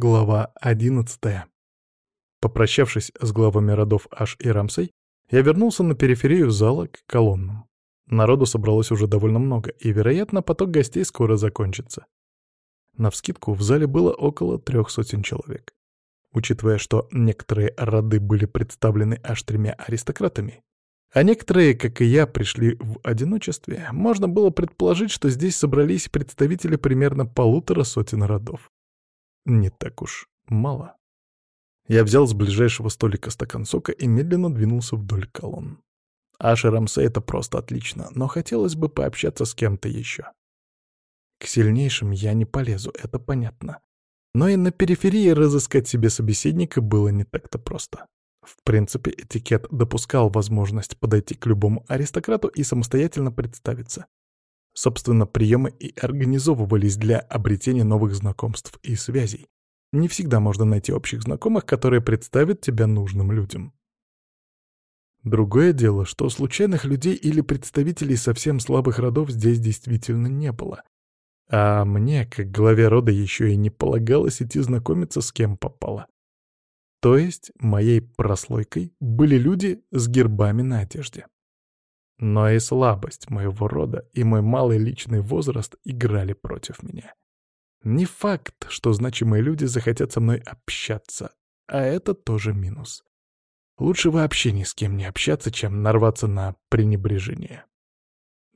Глава 11. Попрощавшись с главами родов Аш и Рамсей, я вернулся на периферию зала к колоннам. Народу собралось уже довольно много, и, вероятно, поток гостей скоро закончится. Навскидку в зале было около трех сотен человек. Учитывая, что некоторые роды были представлены аж тремя аристократами, а некоторые, как и я, пришли в одиночестве, можно было предположить, что здесь собрались представители примерно полутора сотен родов не так уж мало. Я взял с ближайшего столика стакан сока и медленно двинулся вдоль колонн. Аши Рамсе — это просто отлично, но хотелось бы пообщаться с кем-то еще. К сильнейшим я не полезу, это понятно. Но и на периферии разыскать себе собеседника было не так-то просто. В принципе, этикет допускал возможность подойти к любому аристократу и самостоятельно представиться. Собственно, приемы и организовывались для обретения новых знакомств и связей. Не всегда можно найти общих знакомых, которые представят тебя нужным людям. Другое дело, что случайных людей или представителей совсем слабых родов здесь действительно не было. А мне, как главе рода, еще и не полагалось идти знакомиться с кем попало. То есть моей прослойкой были люди с гербами на одежде. Но и слабость моего рода, и мой малый личный возраст играли против меня. Не факт, что значимые люди захотят со мной общаться, а это тоже минус. Лучше вообще ни с кем не общаться, чем нарваться на пренебрежение.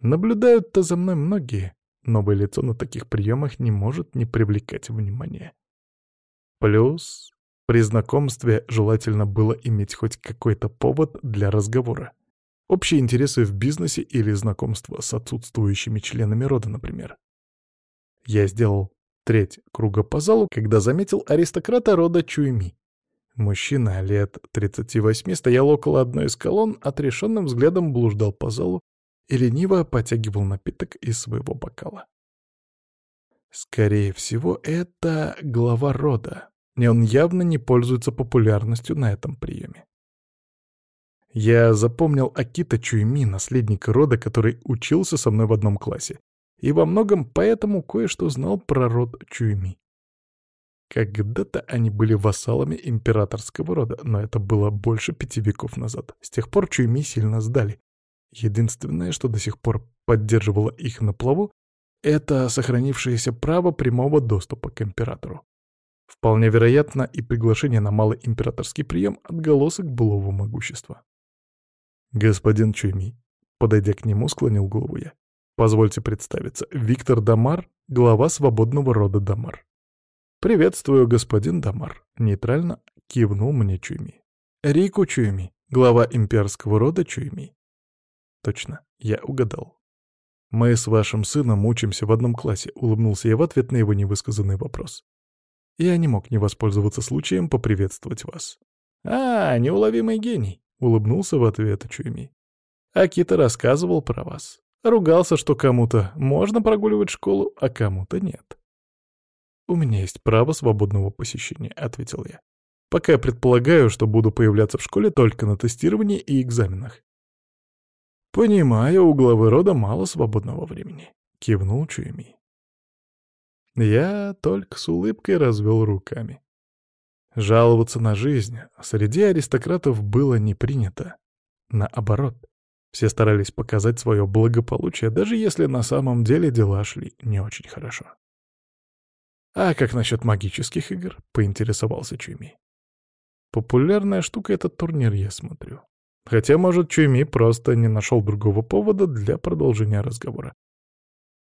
Наблюдают-то за мной многие, новое лицо на таких приемах не может не привлекать внимания. Плюс, при знакомстве желательно было иметь хоть какой-то повод для разговора. Общие интересы в бизнесе или знакомство с отсутствующими членами рода, например. Я сделал треть круга по залу, когда заметил аристократа рода Чуйми. Мужчина лет 38 стоял около одной из колонн, отрешенным взглядом блуждал по залу и лениво потягивал напиток из своего бокала. Скорее всего, это глава рода, и он явно не пользуется популярностью на этом приеме. Я запомнил Акита Чуйми, наследника рода, который учился со мной в одном классе, и во многом поэтому кое-что знал про род Чуйми. Когда-то они были вассалами императорского рода, но это было больше пяти веков назад. С тех пор Чуйми сильно сдали. Единственное, что до сих пор поддерживало их на плаву, это сохранившееся право прямого доступа к императору. Вполне вероятно и приглашение на малый императорский прием отголосок былого могущества. «Господин Чуйми», подойдя к нему, склонил голову я. «Позвольте представиться. Виктор Дамар, глава свободного рода Дамар». «Приветствую, господин Дамар», — нейтрально кивнул мне Чуйми. «Рику Чуйми, глава имперского рода Чуйми». «Точно, я угадал». «Мы с вашим сыном учимся в одном классе», — улыбнулся я в ответ на его невысказанный вопрос. «Я не мог не воспользоваться случаем поприветствовать вас». «А, неуловимый гений», Улыбнулся в ответ Чуйми. Акита рассказывал про вас. Ругался, что кому-то можно прогуливать школу, а кому-то нет. «У меня есть право свободного посещения», — ответил я. «Пока я предполагаю, что буду появляться в школе только на тестировании и экзаменах». «Понимаю, у главы рода мало свободного времени», — кивнул Чуйми. Я только с улыбкой развел руками. Жаловаться на жизнь среди аристократов было не принято. Наоборот, все старались показать свое благополучие, даже если на самом деле дела шли не очень хорошо. «А как насчет магических игр?» — поинтересовался Чуйми. «Популярная штука этот турнир, я смотрю. Хотя, может, Чуйми просто не нашел другого повода для продолжения разговора.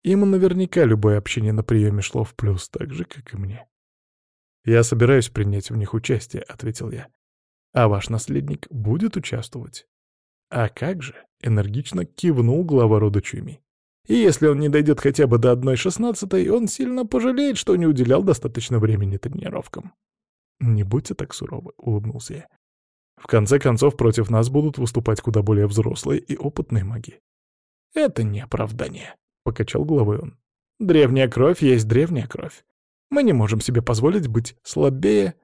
Ему наверняка любое общение на приеме шло в плюс, так же, как и мне. «Я собираюсь принять в них участие», — ответил я. «А ваш наследник будет участвовать?» «А как же?» — энергично кивнул глава рода Чуми. «И если он не дойдет хотя бы до одной шестнадцатой, он сильно пожалеет, что не уделял достаточно времени тренировкам». «Не будьте так суровы», — улыбнулся я. «В конце концов, против нас будут выступать куда более взрослые и опытные маги». «Это не оправдание», — покачал головой он. «Древняя кровь есть древняя кровь. Мы не можем себе позволить быть слабее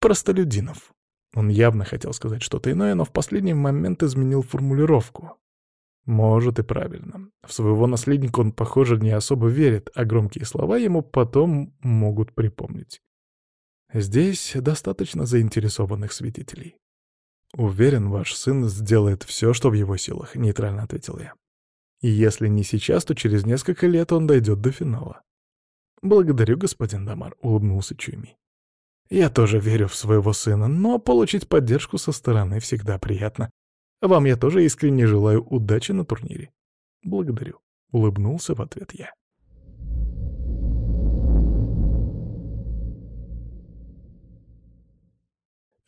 простолюдинов. Он явно хотел сказать что-то иное, но в последний момент изменил формулировку. Может и правильно. В своего наследника он, похоже, не особо верит, а громкие слова ему потом могут припомнить. Здесь достаточно заинтересованных свидетелей. «Уверен, ваш сын сделает все, что в его силах», — нейтрально ответил я. «И если не сейчас, то через несколько лет он дойдет до финала». «Благодарю, господин Дамар», — улыбнулся Чуйми. «Я тоже верю в своего сына, но получить поддержку со стороны всегда приятно. Вам я тоже искренне желаю удачи на турнире». «Благодарю», — улыбнулся в ответ я.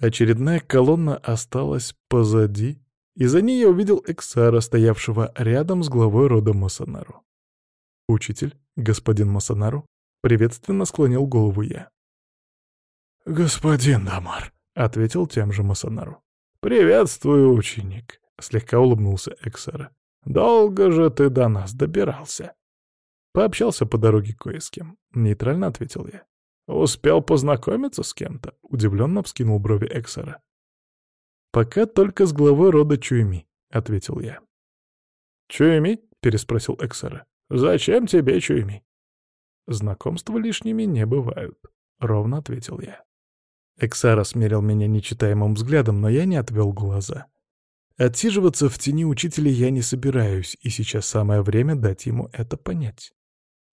Очередная колонна осталась позади, и за ней я увидел Эксара, стоявшего рядом с главой рода Масонару. «Учитель, господин Масонару», приветственно склонил голову я. «Господин Дамар», — ответил тем же Масонару. «Приветствую, ученик», — слегка улыбнулся Эксара. «Долго же ты до нас добирался?» Пообщался по дороге кое с кем. Нейтрально ответил я. «Успел познакомиться с кем-то?» — удивленно вскинул брови Эксера. «Пока только с главой рода Чуйми», — ответил я. «Чуйми?» — переспросил Эксера. «Зачем тебе Чуйми?» «Знакомства лишними не бывают», — ровно ответил я. Эксара смерил меня нечитаемым взглядом, но я не отвел глаза. Отсиживаться в тени учителя я не собираюсь, и сейчас самое время дать ему это понять.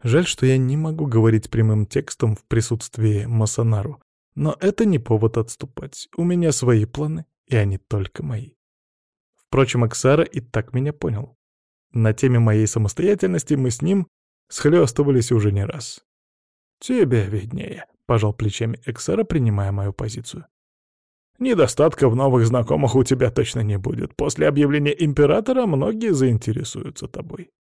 Жаль, что я не могу говорить прямым текстом в присутствии Масонару, но это не повод отступать. У меня свои планы, и они только мои. Впрочем, Аксара и так меня понял. На теме моей самостоятельности мы с ним схлёстывались уже не раз. «Тебе виднее», — пожал плечами Эксара, принимая мою позицию. «Недостатка в новых знакомых у тебя точно не будет. После объявления императора многие заинтересуются тобой.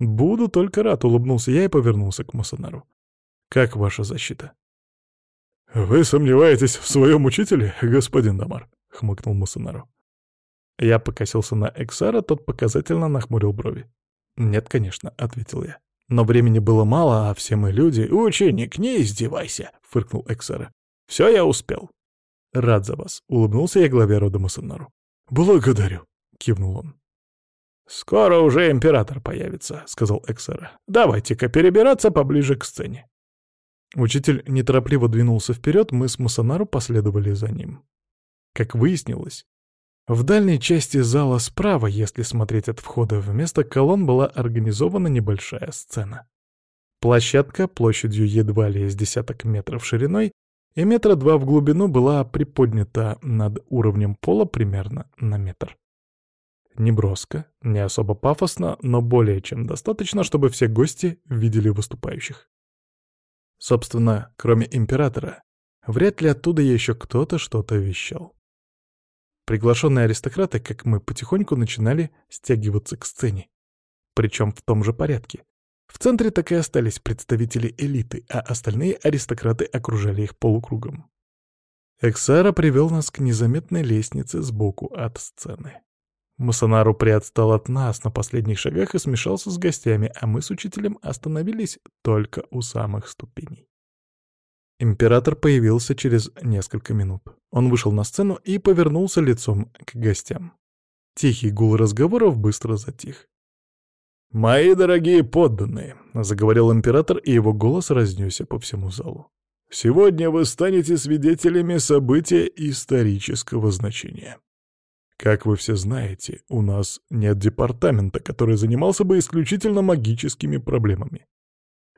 «Буду только рад», — улыбнулся я и повернулся к Масонару. «Как ваша защита?» «Вы сомневаетесь в своем учителе, господин Дамар?» — хмыкнул Масонару. Я покосился на Эксара, тот показательно нахмурил брови. «Нет, конечно», — ответил я. «Но времени было мало, а все мы люди...» «Ученик, не издевайся!» — фыркнул Эксара. «Все я успел». «Рад за вас», — улыбнулся я главе рода Масонару. «Благодарю», — кивнул он. «Скоро уже император появится», — сказал Эксера. «Давайте-ка перебираться поближе к сцене». Учитель неторопливо двинулся вперед, мы с Масонару последовали за ним. Как выяснилось, в дальней части зала справа, если смотреть от входа, вместо колонн была организована небольшая сцена. Площадка площадью едва ли с десяток метров шириной и метра два в глубину была приподнята над уровнем пола примерно на метр. Не броско, не особо пафосно, но более чем достаточно, чтобы все гости видели выступающих. Собственно, кроме императора, вряд ли оттуда еще кто-то что-то вещал. Приглашенные аристократы, как мы потихоньку начинали стягиваться к сцене. Причем в том же порядке. В центре так и остались представители элиты, а остальные аристократы окружали их полукругом. Эксара привел нас к незаметной лестнице сбоку от сцены. Масонару приотстал от нас на последних шагах и смешался с гостями, а мы с учителем остановились только у самых ступеней. Император появился через несколько минут. Он вышел на сцену и повернулся лицом к гостям. Тихий гул разговоров быстро затих. «Мои дорогие подданные», — заговорил император, и его голос разнесся по всему залу. «Сегодня вы станете свидетелями события исторического значения. Как вы все знаете, у нас нет департамента, который занимался бы исключительно магическими проблемами.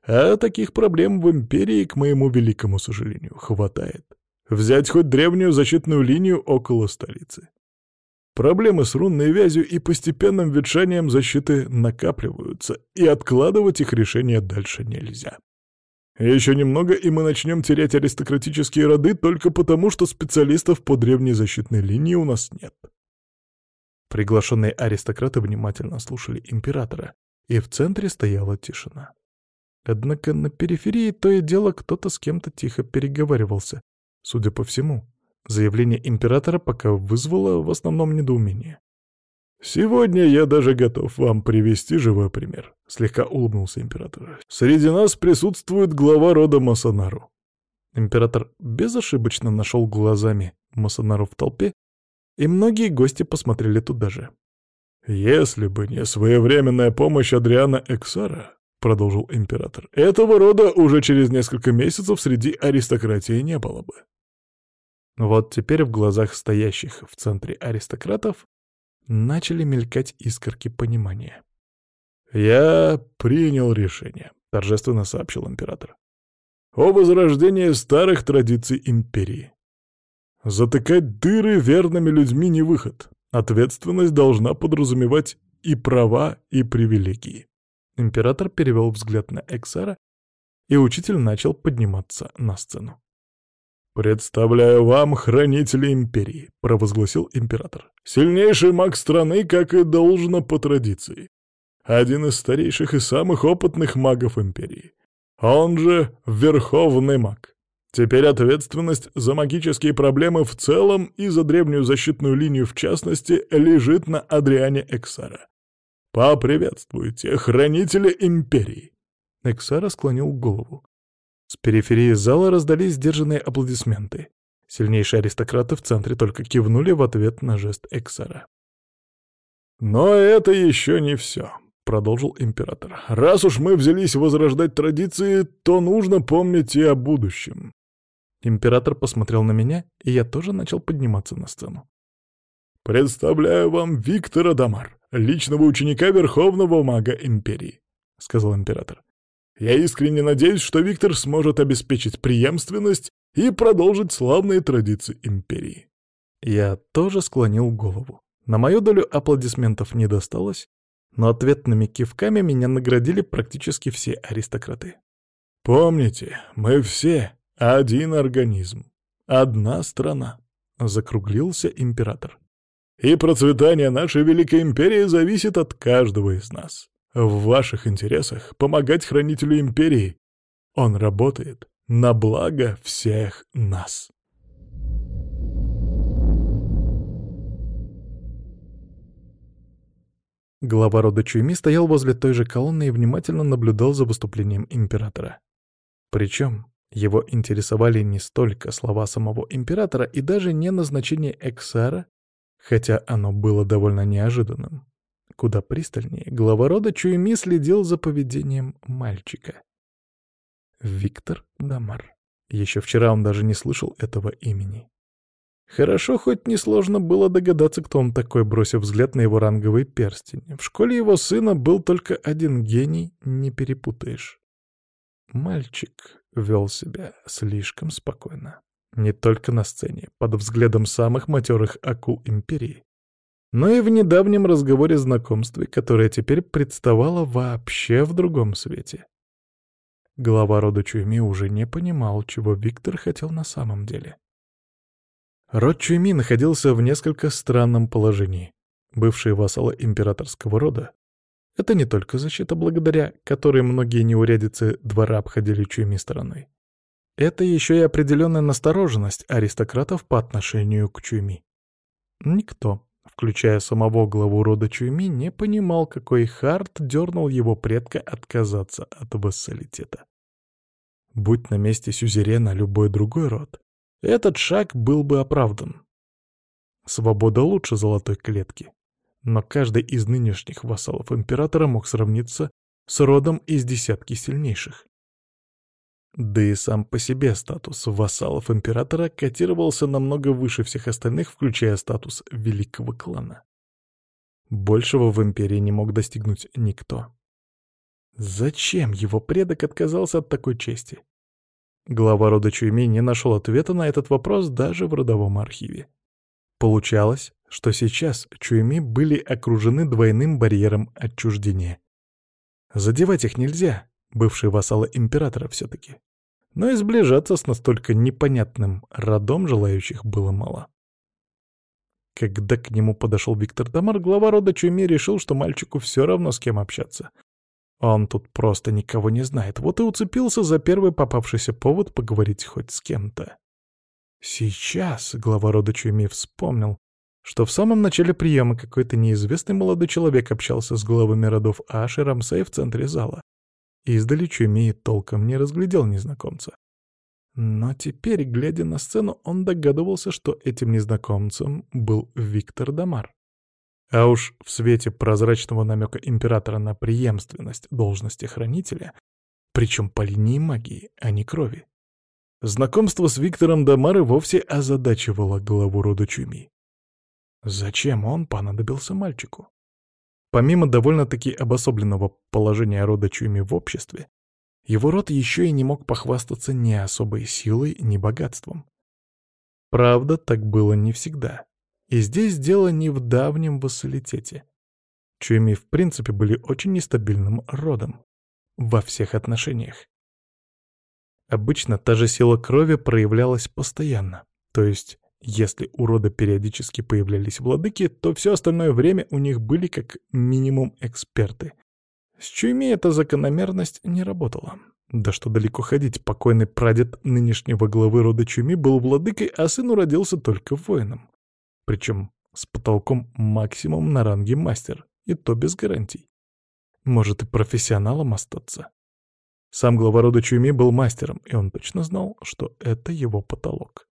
А таких проблем в Империи, к моему великому сожалению, хватает. Взять хоть древнюю защитную линию около столицы. Проблемы с рунной вязью и постепенным ветшанием защиты накапливаются, и откладывать их решение дальше нельзя. Еще немного, и мы начнем терять аристократические роды только потому, что специалистов по древней защитной линии у нас нет. Приглашенные аристократы внимательно слушали императора, и в центре стояла тишина. Однако на периферии то и дело кто-то с кем-то тихо переговаривался. Судя по всему, заявление императора пока вызвало в основном недоумение. «Сегодня я даже готов вам привести живой пример», — слегка улыбнулся император. «Среди нас присутствует глава рода Масонару». Император безошибочно нашел глазами Масонару в толпе и многие гости посмотрели туда же. «Если бы не своевременная помощь Адриана Эксара, продолжил император, — «этого рода уже через несколько месяцев среди аристократии не было бы». Вот теперь в глазах стоящих в центре аристократов начали мелькать искорки понимания. «Я принял решение», — торжественно сообщил император, — «о возрождении старых традиций империи. Затыкать дыры верными людьми не выход. Ответственность должна подразумевать и права, и привилегии». Император перевел взгляд на Эксара, и учитель начал подниматься на сцену. «Представляю вам хранителя империи», — провозгласил император. «Сильнейший маг страны, как и должно по традиции. Один из старейших и самых опытных магов империи. Он же Верховный маг. Теперь ответственность за магические проблемы в целом и за древнюю защитную линию в частности лежит на Адриане Эксара. Поприветствуйте, хранителя империи!» Эксара склонил голову. С периферии зала раздались сдержанные аплодисменты. Сильнейшие аристократы в центре только кивнули в ответ на жест Эксара. «Но это еще не все», — продолжил император. «Раз уж мы взялись возрождать традиции, то нужно помнить и о будущем». Император посмотрел на меня, и я тоже начал подниматься на сцену. «Представляю вам Виктора Дамар, личного ученика Верховного Мага Империи», — сказал император. Я искренне надеюсь, что Виктор сможет обеспечить преемственность и продолжить славные традиции империи. Я тоже склонил голову. На мою долю аплодисментов не досталось, но ответными кивками меня наградили практически все аристократы. «Помните, мы все один организм, одна страна», — закруглился император. «И процветание нашей великой империи зависит от каждого из нас. В ваших интересах помогать хранителю империи. Он работает на благо всех нас. Глава рода Чуйми стоял возле той же колонны и внимательно наблюдал за выступлением императора. Причем его интересовали не столько слова самого императора и даже не назначение Эксара, хотя оно было довольно неожиданным. Куда пристальнее, глава рода Чуйми следил за поведением мальчика. Виктор Дамар. Еще вчера он даже не слышал этого имени. Хорошо, хоть несложно было догадаться, кто он такой, бросив взгляд на его ранговый перстень. В школе его сына был только один гений, не перепутаешь. Мальчик вел себя слишком спокойно. Не только на сцене, под взглядом самых матерых акул Империи, но и в недавнем разговоре знакомстве, которое теперь представало вообще в другом свете. Глава рода Чуйми уже не понимал, чего Виктор хотел на самом деле. Род Чуйми находился в несколько странном положении. Бывшие вассалы императорского рода — это не только защита, благодаря которой многие неурядицы двора обходили Чуйми стороной. Это еще и определенная настороженность аристократов по отношению к Чуйми. Никто, включая самого главу рода Чуйми, не понимал, какой Харт дернул его предка отказаться от вассалитета. Будь на месте Сюзерена любой другой род, этот шаг был бы оправдан. Свобода лучше золотой клетки. Но каждый из нынешних вассалов императора мог сравниться с родом из десятки сильнейших. Да и сам по себе статус вассалов императора котировался намного выше всех остальных, включая статус великого клана. Большего в империи не мог достигнуть никто. Зачем его предок отказался от такой чести? Глава рода Чуйми не нашел ответа на этот вопрос даже в родовом архиве. Получалось, что сейчас Чуйми были окружены двойным барьером отчуждения. Задевать их нельзя, бывшие вассалы императора все-таки. Но и сближаться с настолько непонятным родом желающих было мало. Когда к нему подошел Виктор Дамар, глава рода Чуми решил, что мальчику все равно с кем общаться. Он тут просто никого не знает, вот и уцепился за первый попавшийся повод поговорить хоть с кем-то. Сейчас глава рода Чуми вспомнил, что в самом начале приема какой-то неизвестный молодой человек общался с главами родов Аш и Рамсей в центре зала. Издали Чуми толком не разглядел незнакомца. Но теперь, глядя на сцену, он догадывался, что этим незнакомцем был Виктор Дамар. А уж в свете прозрачного намека императора на преемственность должности хранителя, причем по линии магии, а не крови, знакомство с Виктором Дамары вовсе озадачивало главу рода Чуми. Зачем он понадобился мальчику? Помимо довольно-таки обособленного положения рода Чуми в обществе, его род еще и не мог похвастаться ни особой силой, ни богатством. Правда, так было не всегда. И здесь дело не в давнем вассалитете. Чуми в принципе были очень нестабильным родом. Во всех отношениях. Обычно та же сила крови проявлялась постоянно. То есть, если у рода периодически появлялись владыки, то все остальное время у них были как минимум эксперты. С Чуйми эта закономерность не работала. Да что далеко ходить, покойный прадед нынешнего главы рода Чуми был владыкой, а сын уродился только воином. Причем с потолком максимум на ранге мастер, и то без гарантий. Может и профессионалом остаться. Сам глава рода Чуми был мастером, и он точно знал, что это его потолок.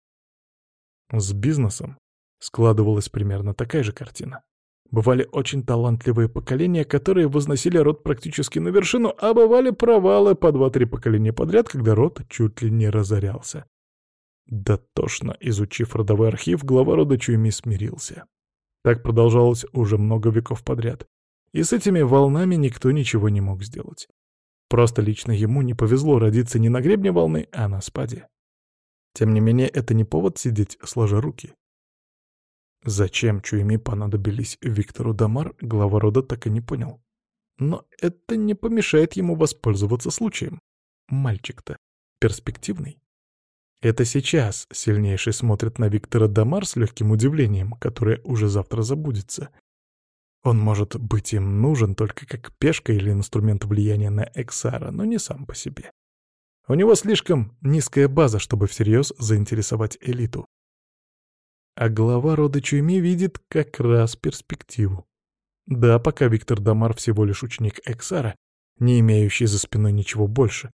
С бизнесом складывалась примерно такая же картина. Бывали очень талантливые поколения, которые возносили род практически на вершину, а бывали провалы по два-три поколения подряд, когда род чуть ли не разорялся. Дотошно изучив родовой архив, глава рода Чуйми смирился. Так продолжалось уже много веков подряд. И с этими волнами никто ничего не мог сделать. Просто лично ему не повезло родиться не на гребне волны, а на спаде. Тем не менее, это не повод сидеть сложа руки. Зачем Чуйми понадобились Виктору Дамар, глава рода так и не понял. Но это не помешает ему воспользоваться случаем. Мальчик-то перспективный. Это сейчас сильнейший смотрит на Виктора Дамар с легким удивлением, которое уже завтра забудется. Он может быть им нужен только как пешка или инструмент влияния на Эксара, но не сам по себе. У него слишком низкая база, чтобы всерьез заинтересовать элиту. А глава рода Чуйми видит как раз перспективу. Да, пока Виктор Дамар всего лишь ученик Эксара, не имеющий за спиной ничего больше.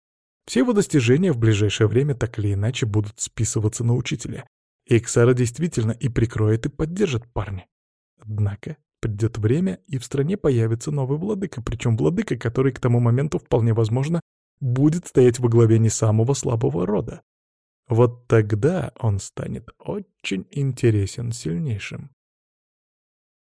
Все его достижения в ближайшее время так или иначе будут списываться на учителя. Эксара действительно и прикроет, и поддержит парня. Однако придет время, и в стране появится новый владыка, причем владыка, который к тому моменту вполне возможно будет стоять во главе не самого слабого рода. Вот тогда он станет очень интересен сильнейшим.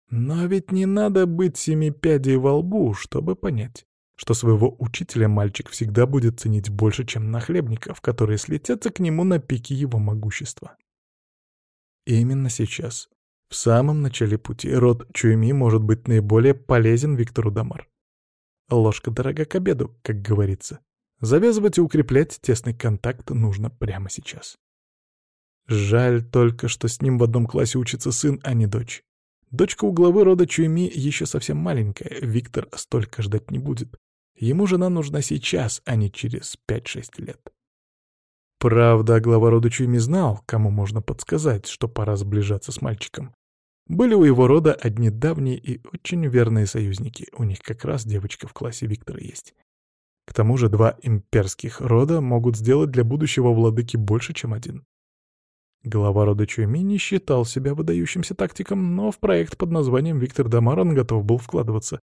Но ведь не надо быть семипядей во лбу, чтобы понять, что своего учителя мальчик всегда будет ценить больше, чем нахлебников, которые слетятся к нему на пике его могущества. И именно сейчас, в самом начале пути, род Чуйми может быть наиболее полезен Виктору Дамар. Ложка дорога к обеду, как говорится. Завязывать и укреплять тесный контакт нужно прямо сейчас. Жаль только, что с ним в одном классе учится сын, а не дочь. Дочка у главы рода Чуйми еще совсем маленькая, Виктор столько ждать не будет. Ему жена нужна сейчас, а не через 5-6 лет. Правда, глава рода Чуйми знал, кому можно подсказать, что пора сближаться с мальчиком. Были у его рода одни давние и очень верные союзники, у них как раз девочка в классе Виктора есть. К тому же два имперских рода могут сделать для будущего владыки больше, чем один. Глава рода Чуйми не считал себя выдающимся тактиком, но в проект под названием Виктор Дамарон готов был вкладываться.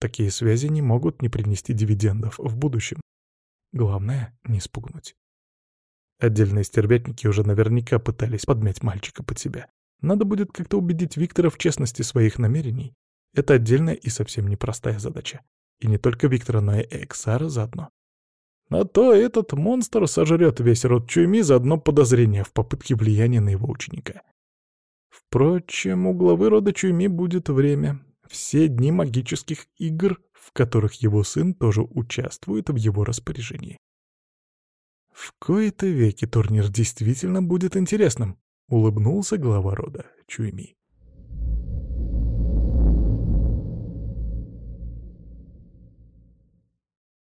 Такие связи не могут не принести дивидендов в будущем. Главное — не спугнуть. Отдельные стервятники уже наверняка пытались подмять мальчика под себя. Надо будет как-то убедить Виктора в честности своих намерений. Это отдельная и совсем непростая задача. И не только Виктора, но и Эксара заодно. А то этот монстр сожрет весь род Чуйми за одно подозрение в попытке влияния на его ученика. Впрочем, у главы рода Чуйми будет время. Все дни магических игр, в которых его сын тоже участвует в его распоряжении. В кои-то веки турнир действительно будет интересным, улыбнулся глава рода Чуйми.